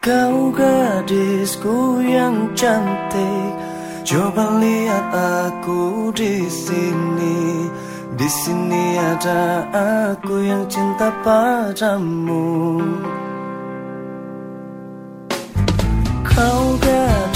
Kau gadisku yang cantik. Coba lihat aku di sini. Di sini ada aku yang cinta padamu. Kau gadisku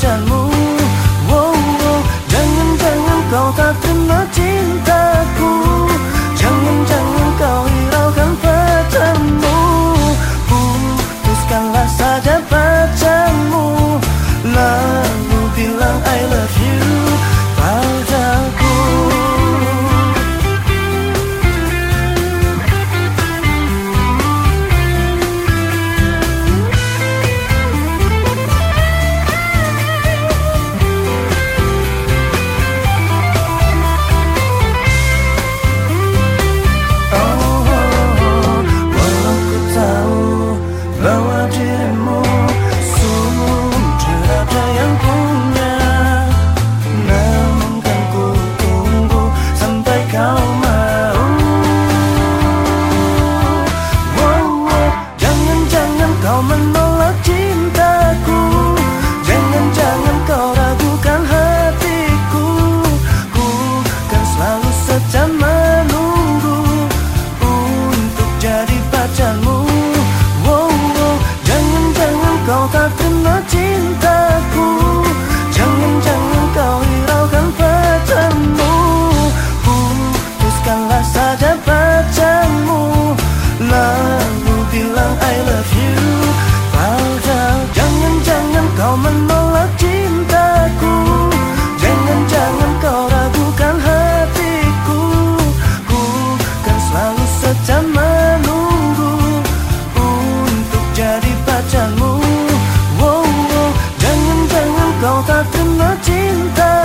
jalan moment. 金色